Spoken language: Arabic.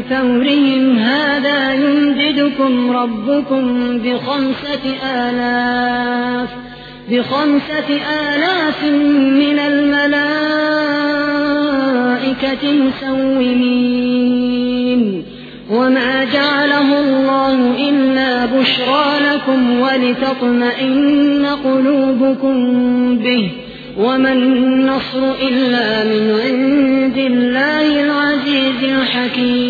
من فورهم هذا يمددكم ربكم بخمسة آلاف بخمسة آلاف من الملائكة مسومين. وما جعله الله إلا بشرى لكم ولتطمئن قلوبكم به. وما النصر إلا من عند الله العزيز الحكيم.